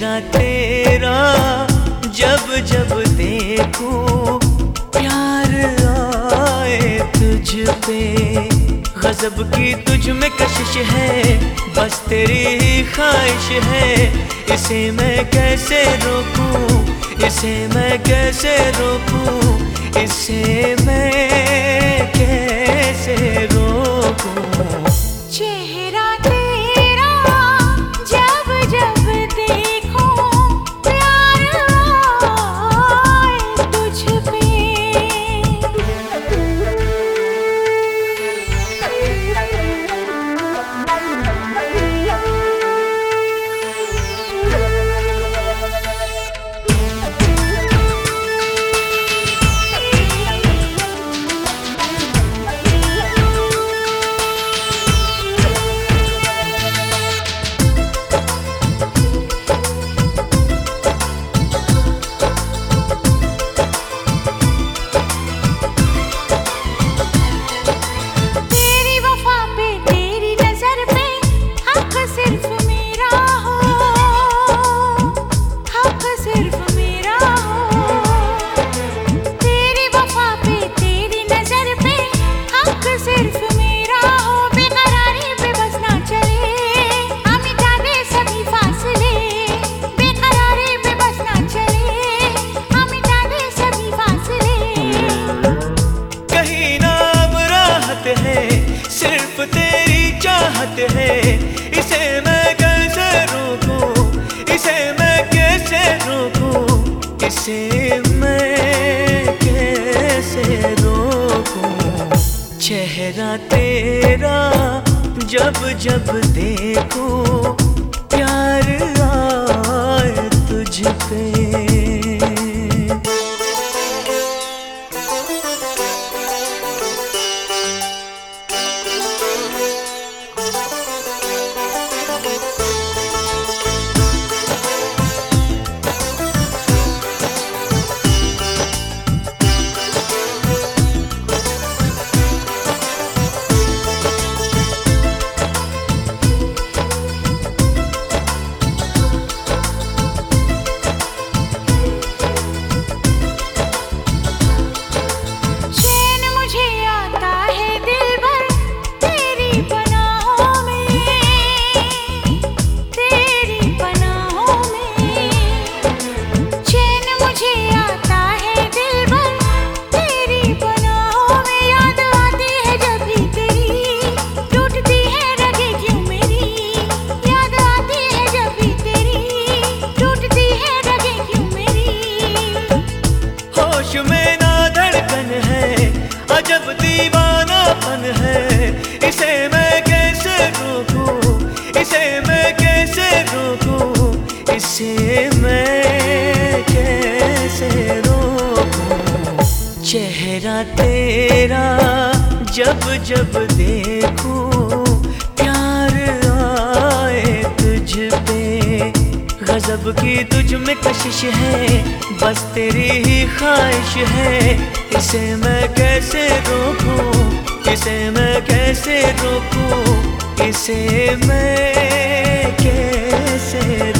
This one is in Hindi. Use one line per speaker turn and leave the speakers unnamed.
चेहरा तेरा, जब जब देखूँ प्यार आए तुझ पे। गजब की तुझ में कशिश है, बस तेरी ही ख्वाहिश है। इसे मैं कैसे रोकूं? इसे मैं कैसे रोकूं? इसे
जब जब देखो प्यार आए तुझ पे।
चेहरा तेरा जब जब देखूँ, प्यार आए तुझ पे। गजब की तुझ में कशिश है, बस तेरी ही ख्वाहिश है। इसे मैं कैसे रोकूं, इसे मैं कैसे रोकूं, इसे मैं कैसे